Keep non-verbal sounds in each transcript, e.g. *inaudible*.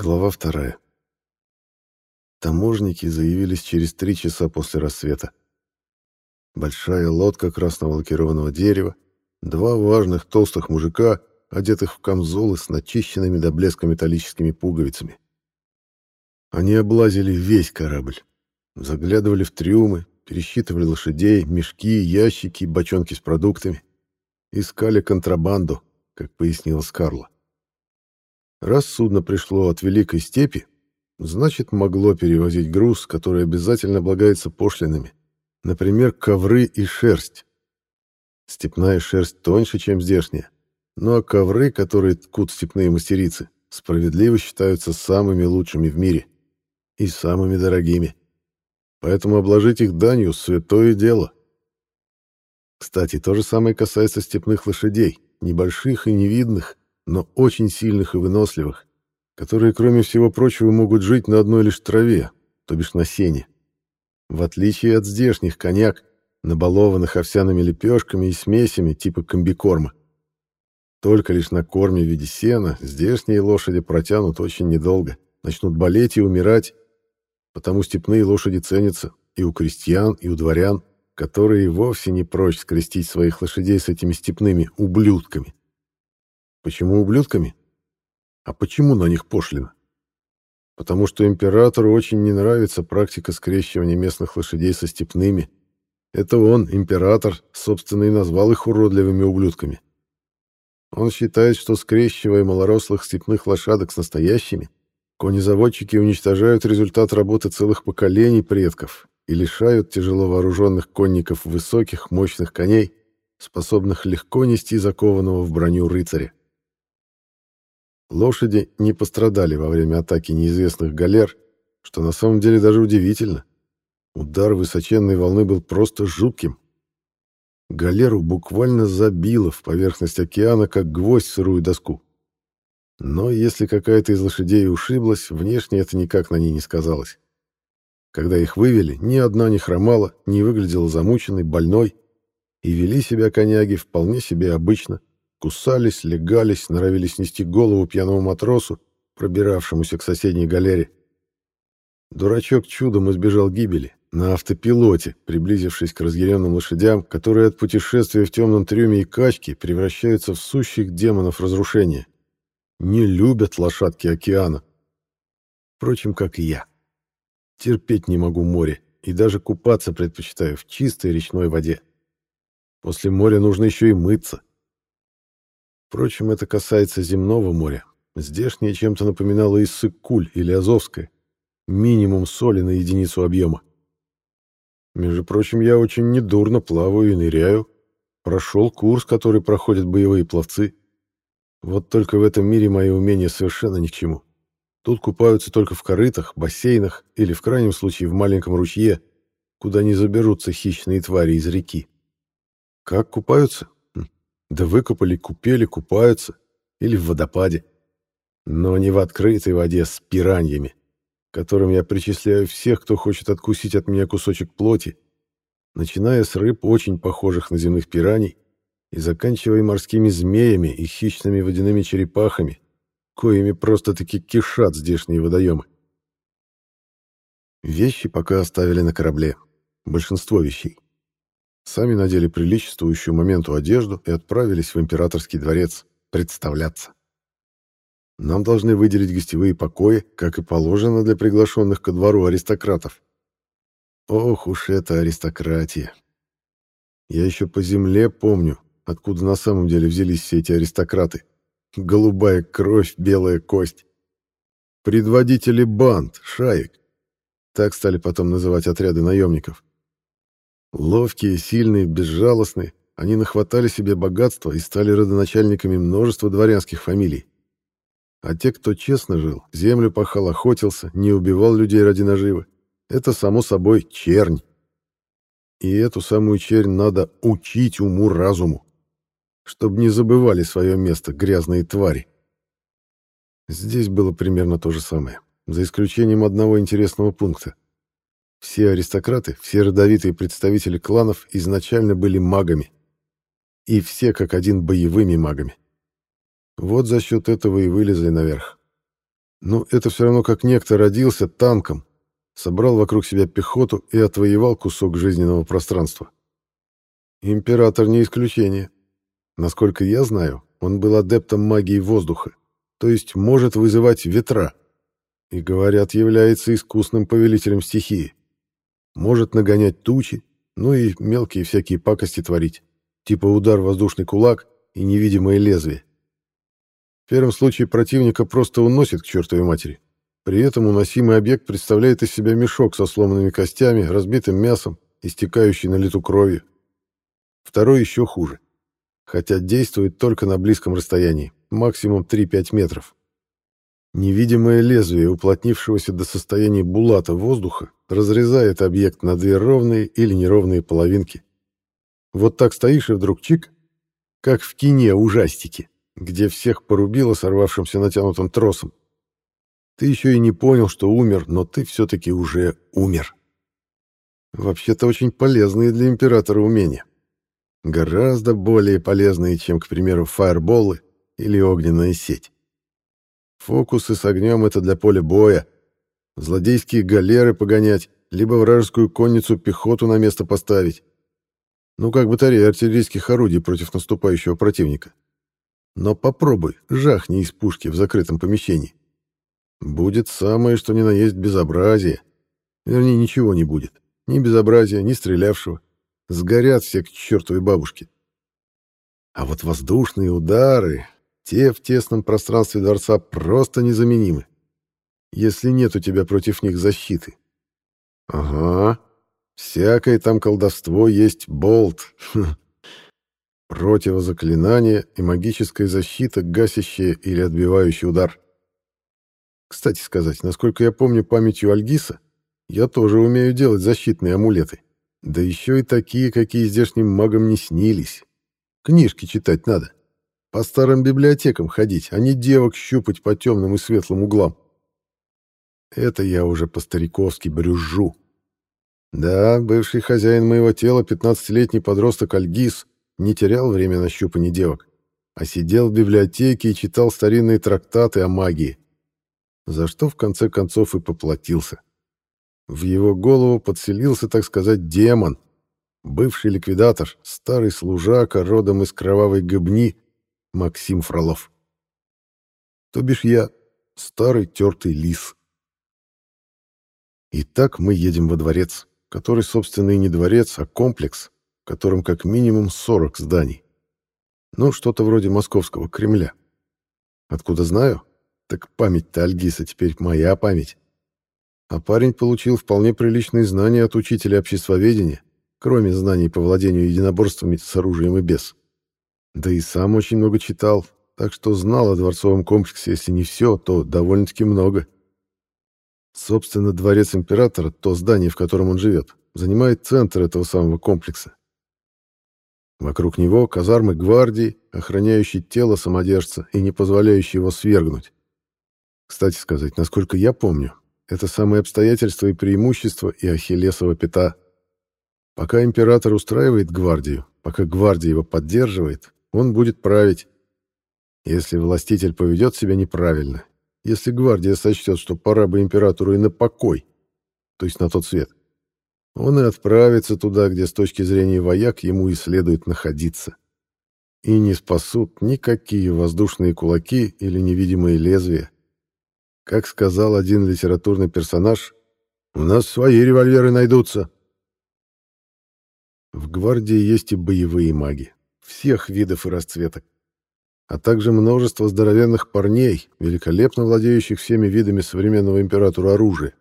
Глава вторая. Таможники заявились через три часа после рассвета. Большая лодка красного лакированного дерева, два важных толстых мужика, одетых в камзолы с начищенными до блеска металлическими пуговицами. Они облазили весь корабль, заглядывали в трюмы, пересчитывали лошадей, мешки, ящики, бочонки с продуктами. Искали контрабанду, как пояснила Скарла. Раз судно пришло от Великой Степи, значит, могло перевозить груз, который обязательно облагается пошлинами. Например, ковры и шерсть. Степная шерсть тоньше, чем здешняя. Ну а ковры, которые ткут степные мастерицы, справедливо считаются самыми лучшими в мире и самыми дорогими. Поэтому обложить их данью — святое дело. Кстати, то же самое касается степных лошадей, небольших и невидных, но очень сильных и выносливых, которые, кроме всего прочего, могут жить на одной лишь траве, то бишь на сене. В отличие от здешних коняк, набалованных овсяными лепешками и смесями типа комбикорма. Только лишь на корме в виде сена здешние лошади протянут очень недолго, начнут болеть и умирать, потому степные лошади ценятся и у крестьян, и у дворян, которые вовсе не прочь скрестить своих лошадей с этими степными ублюдками. Почему ублюдками? А почему на них пошлина? Потому что императору очень не нравится практика скрещивания местных лошадей со степными. Это он, император, собственно и назвал их уродливыми ублюдками. Он считает, что скрещивая малорослых степных лошадок с настоящими, конезаводчики уничтожают результат работы целых поколений предков и лишают тяжело вооруженных конников высоких, мощных коней, способных легко нести закованного в броню рыцаря. Лошади не пострадали во время атаки неизвестных галер, что на самом деле даже удивительно. Удар высоченной волны был просто жутким. Галеру буквально забило в поверхность океана, как гвоздь в сырую доску. Но если какая-то из лошадей ушиблась, внешне это никак на ней не сказалось. Когда их вывели, ни одна не хромала, не выглядела замученной, больной, и вели себя коняги вполне себе обычно, Кусались, легались, норовили снести голову пьяному матросу, пробиравшемуся к соседней галере. Дурачок чудом избежал гибели на автопилоте, приблизившись к разъяренным лошадям, которые от путешествия в темном трюме и качки превращаются в сущих демонов разрушения. Не любят лошадки океана. Впрочем, как и я. Терпеть не могу море, и даже купаться предпочитаю в чистой речной воде. После моря нужно еще и мыться. Впрочем, это касается земного моря. Здешнее чем-то напоминало Иссык-Куль или Азовское. Минимум соли на единицу объема. Между прочим, я очень недурно плаваю и ныряю. Прошел курс, который проходят боевые пловцы. Вот только в этом мире мои умения совершенно ни к чему. Тут купаются только в корытах, бассейнах или, в крайнем случае, в маленьком ручье, куда не заберутся хищные твари из реки. Как купаются? Да выкопали, купели, купаются. Или в водопаде. Но не в открытой воде с пираньями, которым я причисляю всех, кто хочет откусить от меня кусочек плоти, начиная с рыб, очень похожих на земных пираний, и заканчивая морскими змеями и хищными водяными черепахами, коими просто-таки кишат здешние водоемы. Вещи пока оставили на корабле. Большинство вещей. Сами надели приличествующую моменту одежду и отправились в императорский дворец представляться. Нам должны выделить гостевые покои, как и положено для приглашенных ко двору аристократов. Ох уж эта аристократия. Я еще по земле помню, откуда на самом деле взялись все эти аристократы. Голубая кровь, белая кость. Предводители банд, шаек. Так стали потом называть отряды наемников. Ловкие, сильные, безжалостные, они нахватали себе богатства и стали родоначальниками множества дворянских фамилий. А те, кто честно жил, землю пахал, охотился, не убивал людей ради наживы, это, само собой, чернь. И эту самую чернь надо учить уму-разуму, чтобы не забывали свое место грязные твари. Здесь было примерно то же самое, за исключением одного интересного пункта — все аристократы, все родовитые представители кланов изначально были магами. И все как один боевыми магами. Вот за счет этого и вылезли наверх. Но это все равно как некто родился танком, собрал вокруг себя пехоту и отвоевал кусок жизненного пространства. Император не исключение. Насколько я знаю, он был адептом магии воздуха, то есть может вызывать ветра. И, говорят, является искусным повелителем стихии. Может нагонять тучи, ну и мелкие всякие пакости творить, типа удар воздушный кулак и невидимое лезвие. В первом случае противника просто уносит к чертовой матери. При этом уносимый объект представляет из себя мешок со сломанными костями, разбитым мясом, истекающий на лету кровью. Второй еще хуже. Хотя действует только на близком расстоянии, максимум 3-5 метров. Невидимое лезвие, уплотнившегося до состояния булата воздуха, разрезает объект на две ровные или неровные половинки. Вот так стоишь и вдруг чик, как в кине ужастики, где всех порубило сорвавшимся натянутым тросом. Ты еще и не понял, что умер, но ты все-таки уже умер. Вообще-то очень полезные для императора умения. Гораздо более полезные, чем, к примеру, фаерболы или огненная сеть. Фокусы с огнем — это для поля боя. Злодейские галеры погонять, либо вражескую конницу пехоту на место поставить. Ну, как батарея артиллерийских орудий против наступающего противника. Но попробуй, жахни из пушки в закрытом помещении. Будет самое, что ни на есть безобразие. Вернее, ничего не будет. Ни безобразия, ни стрелявшего. Сгорят все к чертовой бабушке. А вот воздушные удары, те в тесном пространстве дворца просто незаменимы. Если нет у тебя против них защиты. Ага, всякое там колдовство есть болт. *laughs* Противозаклинание и магическая защита, гасящая или отбивающая удар. Кстати сказать, насколько я помню памятью Альгиса, я тоже умею делать защитные амулеты. Да еще и такие, какие здешним магам не снились. Книжки читать надо. По старым библиотекам ходить, а не девок щупать по темным и светлым углам. Это я уже по-стариковски брюжу. Да, бывший хозяин моего тела, пятнадцатилетний подросток Альгиз, не терял время на щупание девок, а сидел в библиотеке и читал старинные трактаты о магии за что в конце концов и поплатился. В его голову подселился, так сказать, демон, бывший ликвидатор, старый служака, родом из кровавой гобни, Максим Фролов. То бишь я, старый тертый лис. Итак, мы едем во дворец, который, собственно, и не дворец, а комплекс, в котором как минимум 40 зданий. Ну, что-то вроде московского Кремля. Откуда знаю? Так память-то Альгиса теперь моя память. А парень получил вполне приличные знания от учителя обществоведения, кроме знаний по владению единоборствами с оружием и без. Да и сам очень много читал, так что знал о дворцовом комплексе, если не все, то довольно-таки много. Собственно, дворец императора, то здание, в котором он живет, занимает центр этого самого комплекса. Вокруг него казармы гвардии, охраняющие тело самодержца и не позволяющие его свергнуть. Кстати сказать, насколько я помню, это самое обстоятельство и преимущество и Ахиллесова пята. Пока император устраивает гвардию, пока гвардия его поддерживает, он будет править. Если властитель поведет себя неправильно, если гвардия сочтет, что пора бы императору и на покой, то есть на тот свет, он и отправится туда, где с точки зрения вояк ему и следует находиться. И не спасут никакие воздушные кулаки или невидимые лезвия. Как сказал один литературный персонаж, «У нас свои револьверы найдутся». В гвардии есть и боевые маги, всех видов и расцветок, а также множество здоровенных парней, великолепно владеющих всеми видами современного императора оружия.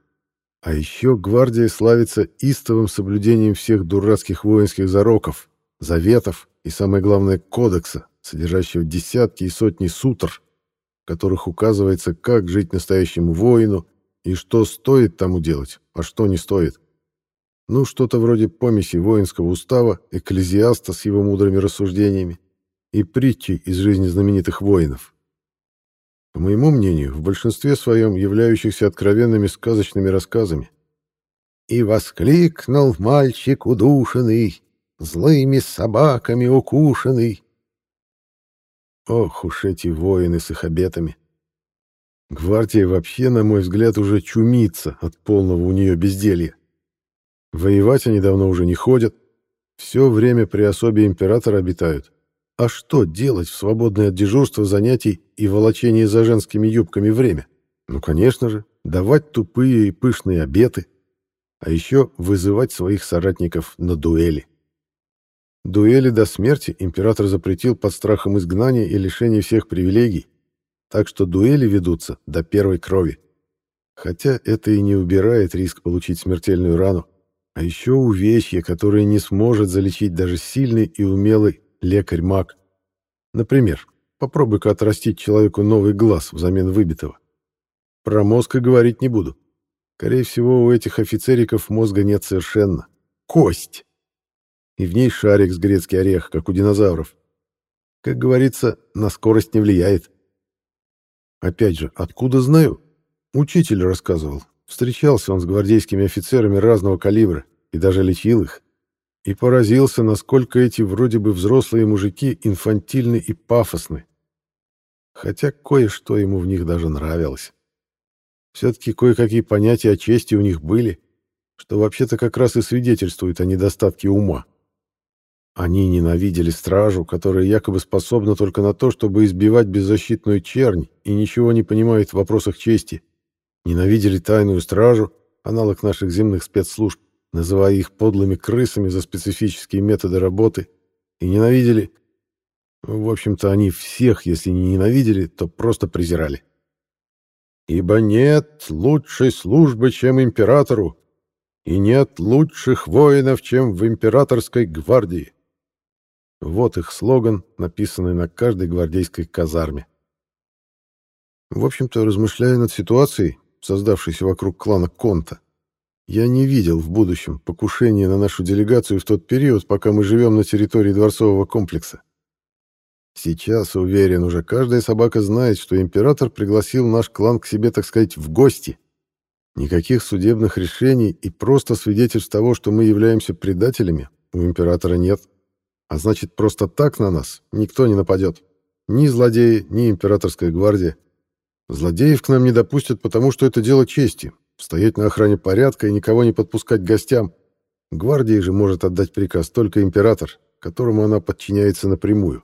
А еще гвардия славится истовым соблюдением всех дурацких воинских зароков, заветов и, самое главное, кодекса, содержащего десятки и сотни сутр, которых указывается, как жить настоящему воину и что стоит тому делать, а что не стоит. Ну, что-то вроде помеси воинского устава, экклезиаста с его мудрыми рассуждениями и притчи из жизни знаменитых воинов. По моему мнению, в большинстве своем являющихся откровенными сказочными рассказами. «И воскликнул мальчик удушенный, злыми собаками укушенный, Ох уж эти воины с их обетами. Гвардия вообще, на мой взгляд, уже чумится от полного у нее безделья. Воевать они давно уже не ходят, все время при особе императора обитают. А что делать в свободное от дежурства занятий и волочении за женскими юбками время? Ну, конечно же, давать тупые и пышные обеты, а еще вызывать своих соратников на дуэли. Дуэли до смерти император запретил под страхом изгнания и лишения всех привилегий, так что дуэли ведутся до первой крови. Хотя это и не убирает риск получить смертельную рану, а еще увечье, которое не сможет залечить даже сильный и умелый лекарь-маг. Например, попробуй-ка отрастить человеку новый глаз взамен выбитого. Про мозг и говорить не буду. Скорее всего, у этих офицериков мозга нет совершенно. Кость! И в ней шарик с грецкий орех, как у динозавров. Как говорится, на скорость не влияет. Опять же, откуда знаю? Учитель рассказывал. Встречался он с гвардейскими офицерами разного калибра и даже лечил их. И поразился, насколько эти вроде бы взрослые мужики инфантильны и пафосны. Хотя кое-что ему в них даже нравилось. Все-таки кое-какие понятия о чести у них были, что вообще-то как раз и свидетельствует о недостатке ума. Они ненавидели стражу, которая якобы способна только на то, чтобы избивать беззащитную чернь и ничего не понимает в вопросах чести. Ненавидели тайную стражу, аналог наших земных спецслужб, называя их подлыми крысами за специфические методы работы, и ненавидели... В общем-то, они всех, если не ненавидели, то просто презирали. «Ибо нет лучшей службы, чем императору, и нет лучших воинов, чем в императорской гвардии. Вот их слоган, написанный на каждой гвардейской казарме. В общем-то, размышляя над ситуацией, создавшейся вокруг клана Конта, я не видел в будущем покушения на нашу делегацию в тот период, пока мы живем на территории дворцового комплекса. Сейчас, уверен, уже каждая собака знает, что император пригласил наш клан к себе, так сказать, в гости. Никаких судебных решений и просто свидетельств того, что мы являемся предателями, у императора нет. А значит, просто так на нас никто не нападет. Ни злодеи, ни императорская гвардия. Злодеев к нам не допустят, потому что это дело чести. Стоять на охране порядка и никого не подпускать к гостям. Гвардии же может отдать приказ только император, которому она подчиняется напрямую.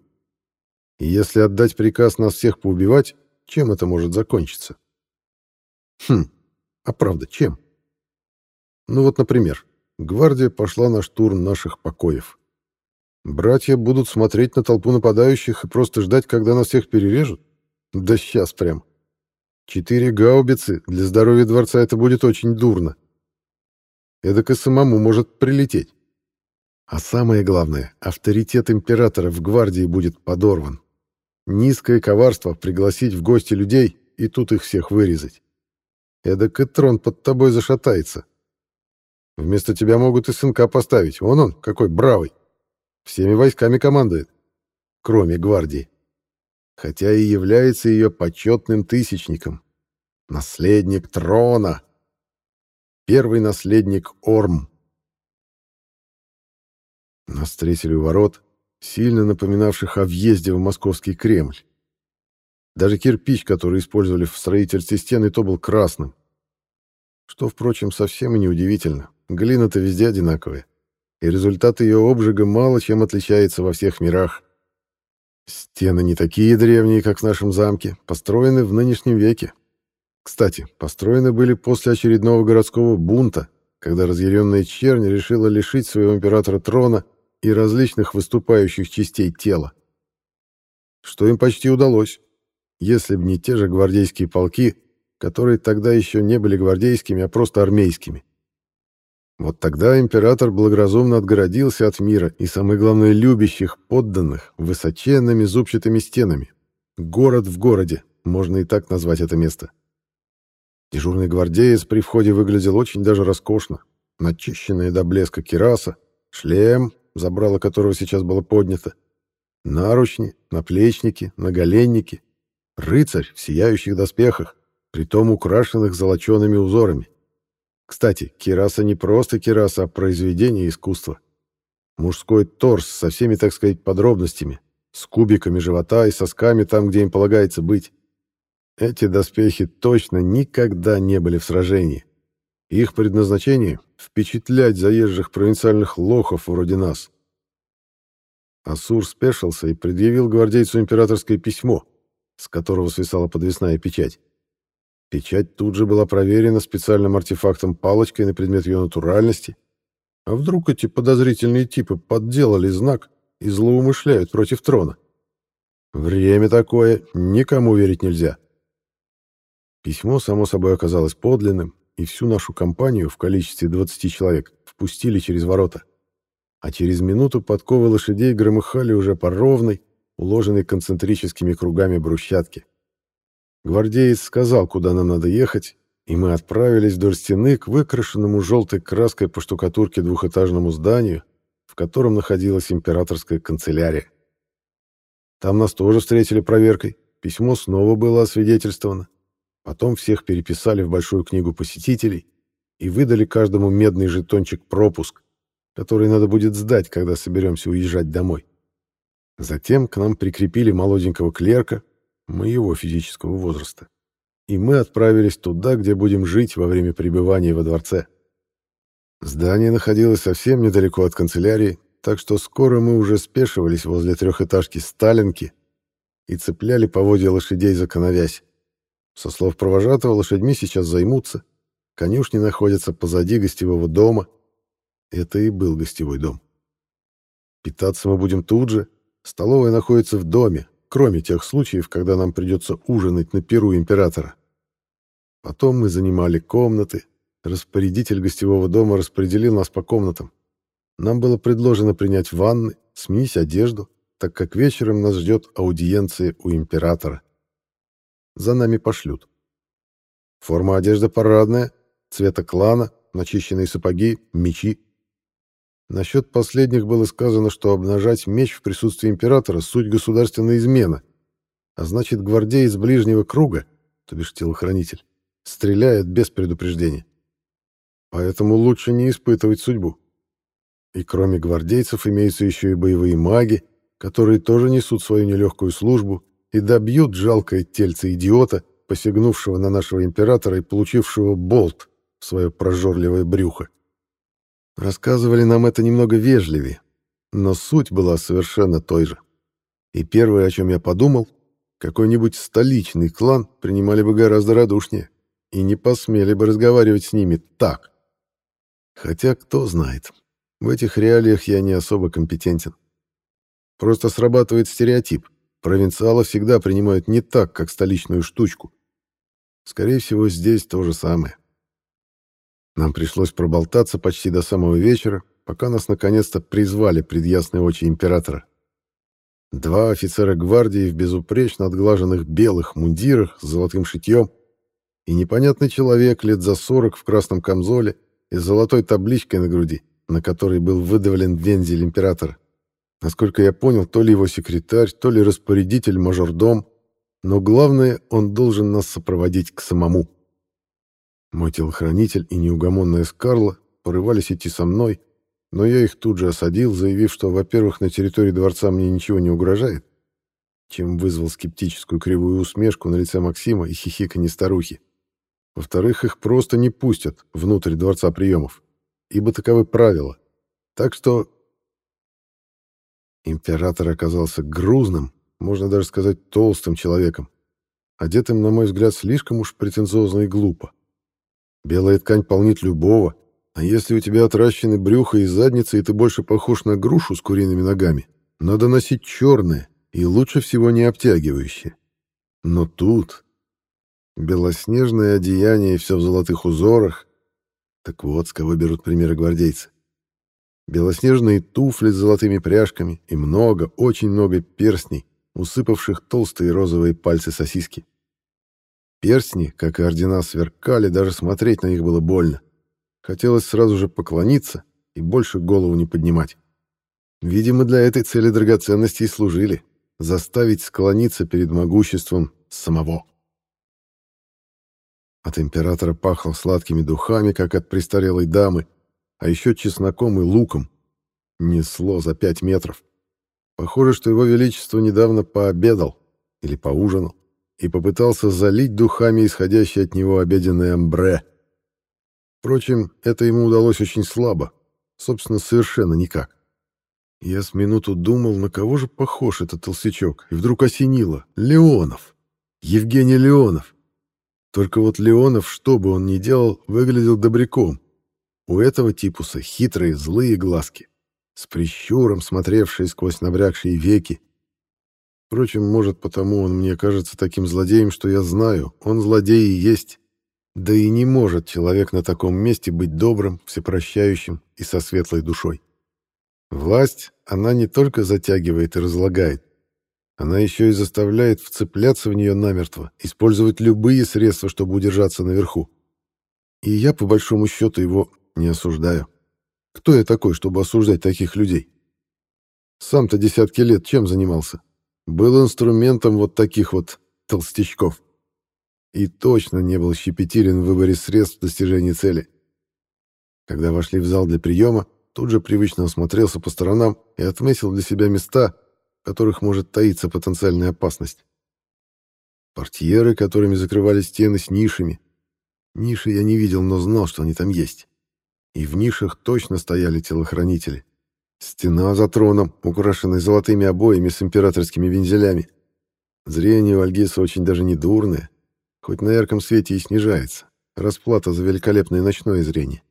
И если отдать приказ нас всех поубивать, чем это может закончиться? Хм, а правда, чем? Ну вот, например, гвардия пошла на штурм наших покоев. Братья будут смотреть на толпу нападающих и просто ждать, когда нас всех перережут? Да сейчас прям. Четыре гаубицы, для здоровья дворца это будет очень дурно. Эдак и самому может прилететь. А самое главное, авторитет императора в гвардии будет подорван. Низкое коварство пригласить в гости людей и тут их всех вырезать. Эдак и трон под тобой зашатается. Вместо тебя могут и сынка поставить. Вон он, какой бравый. Всеми войсками командует, кроме гвардии. Хотя и является ее почетным тысячником. Наследник трона. Первый наследник Орм. Нас встретили у ворот, сильно напоминавших о въезде в московский Кремль. Даже кирпич, который использовали в строительстве стены, то был красным. Что, впрочем, совсем и не удивительно. Глина-то везде одинаковая и результат ее обжига мало чем отличается во всех мирах. Стены не такие древние, как в нашем замке, построены в нынешнем веке. Кстати, построены были после очередного городского бунта, когда разъяренная чернь решила лишить своего императора трона и различных выступающих частей тела. Что им почти удалось, если бы не те же гвардейские полки, которые тогда еще не были гвардейскими, а просто армейскими. Вот тогда император благоразумно отгородился от мира и, самое главное, любящих подданных высоченными зубчатыми стенами. Город в городе, можно и так назвать это место. Дежурный гвардеец при входе выглядел очень даже роскошно. Начищенная до блеска кераса, шлем, забрало которого сейчас было поднято, наручни, наплечники, наголенники, рыцарь в сияющих доспехах, притом украшенных золочеными узорами. Кстати, кираса не просто кираса, а произведение искусства. Мужской торс со всеми, так сказать, подробностями, с кубиками живота и сосками там, где им полагается быть. Эти доспехи точно никогда не были в сражении. Их предназначение — впечатлять заезжих провинциальных лохов вроде нас. Асур спешился и предъявил гвардейцу императорское письмо, с которого свисала подвесная печать. Печать тут же была проверена специальным артефактом-палочкой на предмет ее натуральности. А вдруг эти подозрительные типы подделали знак и злоумышляют против трона? Время такое, никому верить нельзя. Письмо, само собой, оказалось подлинным, и всю нашу компанию в количестве 20 человек впустили через ворота. А через минуту подковы лошадей громыхали уже по ровной, уложенной концентрическими кругами брусчатке. Гвардеец сказал, куда нам надо ехать, и мы отправились вдоль стены к выкрашенному желтой краской по штукатурке двухэтажному зданию, в котором находилась императорская канцелярия. Там нас тоже встретили проверкой, письмо снова было освидетельствовано. Потом всех переписали в большую книгу посетителей и выдали каждому медный жетончик-пропуск, который надо будет сдать, когда соберемся уезжать домой. Затем к нам прикрепили молоденького клерка, моего физического возраста, и мы отправились туда, где будем жить во время пребывания во дворце. Здание находилось совсем недалеко от канцелярии, так что скоро мы уже спешивались возле трехэтажки Сталинки и цепляли поводья лошадей за коновязь. Со слов провожатого, лошадьми сейчас займутся. Конюшни находятся позади гостевого дома. Это и был гостевой дом. Питаться мы будем тут же. Столовая находится в доме, кроме тех случаев, когда нам придется ужинать на перу императора. Потом мы занимали комнаты. Распорядитель гостевого дома распределил нас по комнатам. Нам было предложено принять ванны, сменить одежду, так как вечером нас ждет аудиенция у императора за нами пошлют. Форма одежды парадная, цвета клана, начищенные сапоги, мечи. Насчет последних было сказано, что обнажать меч в присутствии императора — суть государственной измена, а значит, гвардеец ближнего круга, то бишь телохранитель, стреляет без предупреждения. Поэтому лучше не испытывать судьбу. И кроме гвардейцев имеются еще и боевые маги, которые тоже несут свою нелегкую службу и добьют жалкое тельце идиота, посягнувшего на нашего императора и получившего болт в свое прожорливое брюхо. Рассказывали нам это немного вежливее, но суть была совершенно той же. И первое, о чем я подумал, какой-нибудь столичный клан принимали бы гораздо радушнее и не посмели бы разговаривать с ними так. Хотя, кто знает, в этих реалиях я не особо компетентен. Просто срабатывает стереотип. Провинциала всегда принимают не так, как столичную штучку. Скорее всего, здесь то же самое. Нам пришлось проболтаться почти до самого вечера, пока нас наконец-то призвали пред ясные очи императора. Два офицера гвардии в безупречно отглаженных белых мундирах с золотым шитьем и непонятный человек лет за сорок в красном камзоле и с золотой табличкой на груди, на которой был выдавлен вензель императора. Насколько я понял, то ли его секретарь, то ли распорядитель, мажордом, но главное, он должен нас сопроводить к самому. Мой телохранитель и неугомонная Скарла порывались идти со мной, но я их тут же осадил, заявив, что, во-первых, на территории дворца мне ничего не угрожает, чем вызвал скептическую кривую усмешку на лице Максима и хихиканье старухи. Во-вторых, их просто не пустят внутрь дворца приемов, ибо таковы правила. Так что Император оказался грузным, можно даже сказать толстым человеком, одетым, на мой взгляд, слишком уж претенциозно и глупо. Белая ткань полнит любого, а если у тебя отращены брюхо и задница, и ты больше похож на грушу с куриными ногами, надо носить черное и лучше всего не обтягивающее. Но тут белоснежное одеяние все в золотых узорах. Так вот, с кого берут примеры гвардейцы белоснежные туфли с золотыми пряжками и много, очень много перстней, усыпавших толстые розовые пальцы сосиски. Перстни, как и ордена, сверкали, даже смотреть на них было больно. Хотелось сразу же поклониться и больше голову не поднимать. Видимо, для этой цели драгоценности и служили — заставить склониться перед могуществом самого. От императора пахло сладкими духами, как от престарелой дамы, а еще чесноком и луком. Несло за пять метров. Похоже, что его величество недавно пообедал или поужинал и попытался залить духами исходящее от него обеденное амбре. Впрочем, это ему удалось очень слабо, собственно, совершенно никак. Я с минуту думал, на кого же похож этот толстячок, и вдруг осенило. Леонов. Евгений Леонов. Только вот Леонов, что бы он ни делал, выглядел добряком. У этого типуса хитрые, злые глазки, с прищуром смотревшие сквозь набрякшие веки. Впрочем, может, потому он мне кажется таким злодеем, что я знаю, он злодей и есть. Да и не может человек на таком месте быть добрым, всепрощающим и со светлой душой. Власть, она не только затягивает и разлагает, она еще и заставляет вцепляться в нее намертво, использовать любые средства, чтобы удержаться наверху. И я, по большому счету, его не осуждаю. Кто я такой, чтобы осуждать таких людей? Сам-то десятки лет чем занимался? Был инструментом вот таких вот толстячков. И точно не был щепетилен в выборе средств достижения цели. Когда вошли в зал для приема, тут же привычно осмотрелся по сторонам и отметил для себя места, в которых может таиться потенциальная опасность. Портьеры, которыми закрывали стены с нишами. Ниши я не видел, но знал, что они там есть. И в нишах точно стояли телохранители. Стена за троном, украшенная золотыми обоями с императорскими вензелями. Зрение у Альгиса очень даже не дурное, хоть на ярком свете и снижается. Расплата за великолепное ночное зрение.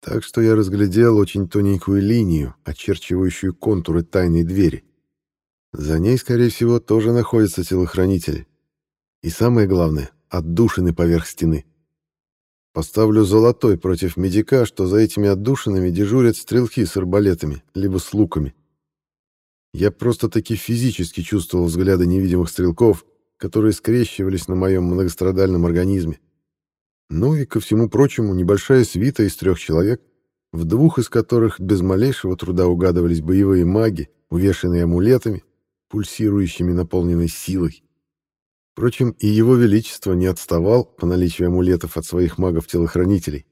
Так что я разглядел очень тоненькую линию, очерчивающую контуры тайной двери. За ней, скорее всего, тоже находятся телохранители. И самое главное — отдушины поверх стены. Поставлю золотой против медика, что за этими отдушинами дежурят стрелки с арбалетами, либо с луками. Я просто-таки физически чувствовал взгляды невидимых стрелков, которые скрещивались на моем многострадальном организме. Ну и, ко всему прочему, небольшая свита из трех человек, в двух из которых без малейшего труда угадывались боевые маги, увешанные амулетами, пульсирующими наполненной силой. Впрочем, и его величество не отставал по наличию амулетов от своих магов-телохранителей.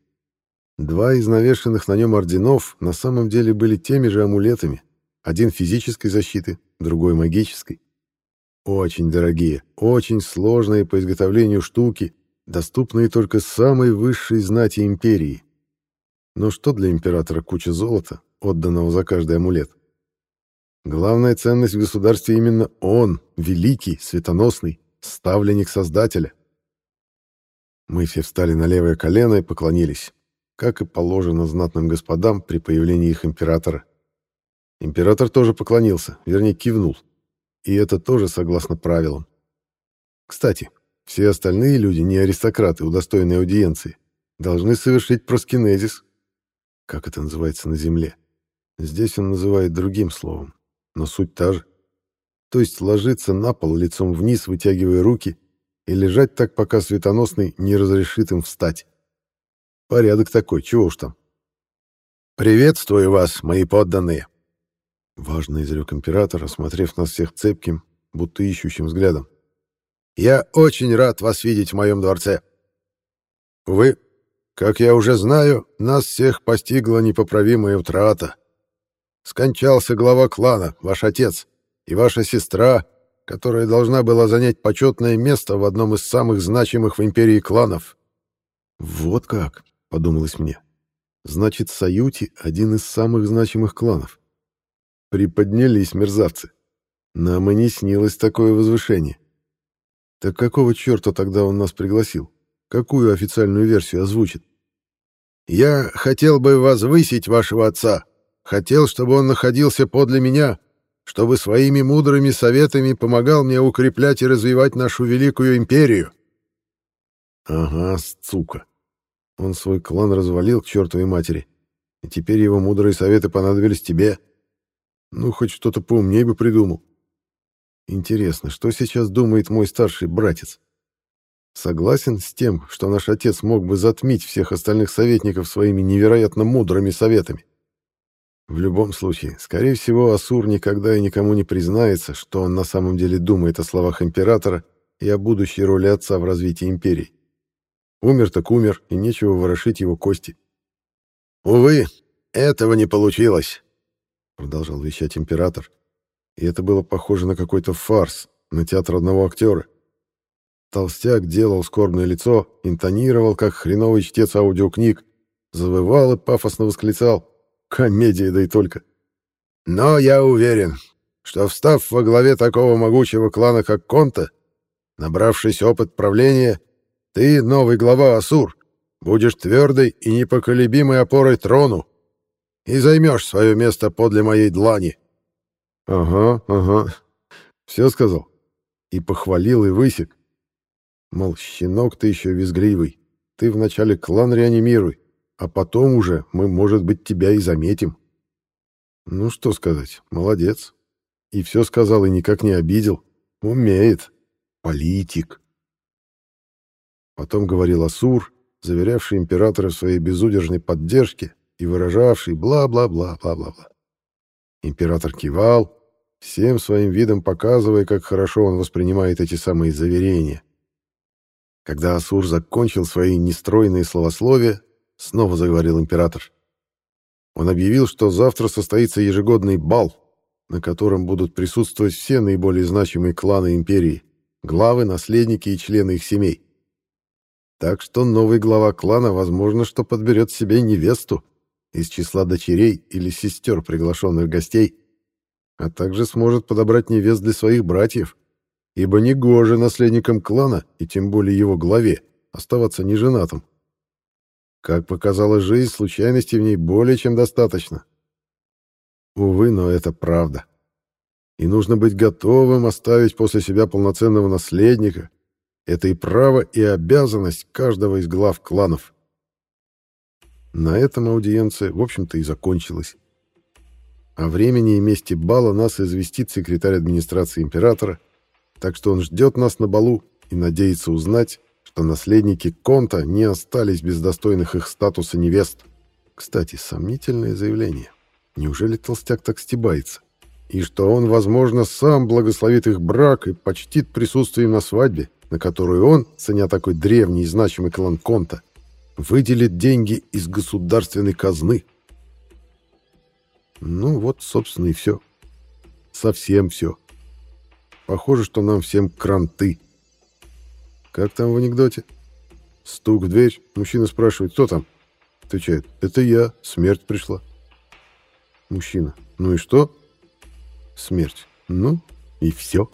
Два из навешанных на нем орденов на самом деле были теми же амулетами, один физической защиты, другой магической. Очень дорогие, очень сложные по изготовлению штуки, доступные только самой высшей знати империи. Но что для императора куча золота, отданного за каждый амулет? Главная ценность в государстве именно он, великий, светоносный, ставленник Создателя. Мы все встали на левое колено и поклонились, как и положено знатным господам при появлении их императора. Император тоже поклонился, вернее, кивнул. И это тоже согласно правилам. Кстати, все остальные люди, не аристократы, удостоенные аудиенции, должны совершить проскинезис. Как это называется на Земле? Здесь он называет другим словом, но суть та же то есть ложиться на пол лицом вниз, вытягивая руки, и лежать так, пока светоносный не разрешит им встать. Порядок такой, чего уж там. «Приветствую вас, мои подданные!» Важно изрек император, осмотрев нас всех цепким, будто ищущим взглядом. «Я очень рад вас видеть в моем дворце. Вы, как я уже знаю, нас всех постигла непоправимая утрата. Скончался глава клана, ваш отец, и ваша сестра, которая должна была занять почетное место в одном из самых значимых в империи кланов. Вот как, подумалось мне. Значит, Саюти один из самых значимых кланов. Приподнялись мерзавцы. Нам и не снилось такое возвышение. Так какого черта тогда он нас пригласил? Какую официальную версию озвучит? Я хотел бы возвысить вашего отца. Хотел, чтобы он находился подле меня, чтобы своими мудрыми советами помогал мне укреплять и развивать нашу великую империю. Ага, сука. Он свой клан развалил к чертовой матери, и теперь его мудрые советы понадобились тебе. Ну, хоть что-то поумнее бы придумал. Интересно, что сейчас думает мой старший братец? Согласен с тем, что наш отец мог бы затмить всех остальных советников своими невероятно мудрыми советами? В любом случае, скорее всего, Асур никогда и никому не признается, что он на самом деле думает о словах императора и о будущей роли отца в развитии империи. Умер так умер, и нечего ворошить его кости. «Увы, этого не получилось», — продолжал вещать император. И это было похоже на какой-то фарс, на театр одного актера. Толстяк делал скорбное лицо, интонировал, как хреновый чтец аудиокниг, завывал и пафосно восклицал. Комедия, да и только. «Но я уверен, что, встав во главе такого могучего клана, как Конта, набравшись опыт правления, ты, новый глава Асур, будешь твердой и непоколебимой опорой трону и займешь свое место подле моей длани». «Ага, ага, все сказал. И похвалил, и высек. Мол, щенок ты еще визгливый. Ты вначале клан реанимируй, а потом уже мы, может быть, тебя и заметим. Ну, что сказать, молодец. И все сказал, и никак не обидел. Умеет. Политик. Потом говорил Асур, заверявший императора в своей безудержной поддержке и выражавший бла-бла-бла-бла-бла-бла. Император кивал, всем своим видом показывая, как хорошо он воспринимает эти самые заверения. Когда Асур закончил свои нестройные словословия, снова заговорил император. Он объявил, что завтра состоится ежегодный бал, на котором будут присутствовать все наиболее значимые кланы империи, главы, наследники и члены их семей. Так что новый глава клана, возможно, что подберет себе невесту из числа дочерей или сестер приглашенных гостей, а также сможет подобрать невест для своих братьев, ибо негоже наследникам клана, и тем более его главе, оставаться неженатым. Как показала жизнь, случайностей в ней более чем достаточно. Увы, но это правда. И нужно быть готовым оставить после себя полноценного наследника. Это и право, и обязанность каждого из глав кланов. На этом аудиенция, в общем-то, и закончилась. О времени и месте бала нас известит секретарь администрации императора, так что он ждет нас на балу и надеется узнать, что наследники Конта не остались без достойных их статуса невест. Кстати, сомнительное заявление. Неужели толстяк так стебается? И что он, возможно, сам благословит их брак и почтит присутствием на свадьбе, на которую он, ценя такой древний и значимый клан Конта, выделит деньги из государственной казны. Ну вот, собственно, и все. Совсем все. Похоже, что нам всем кранты. Как там в анекдоте? Стук в дверь, мужчина спрашивает, кто там? Отвечает, это я, смерть пришла. Мужчина, ну и что? Смерть, ну и все.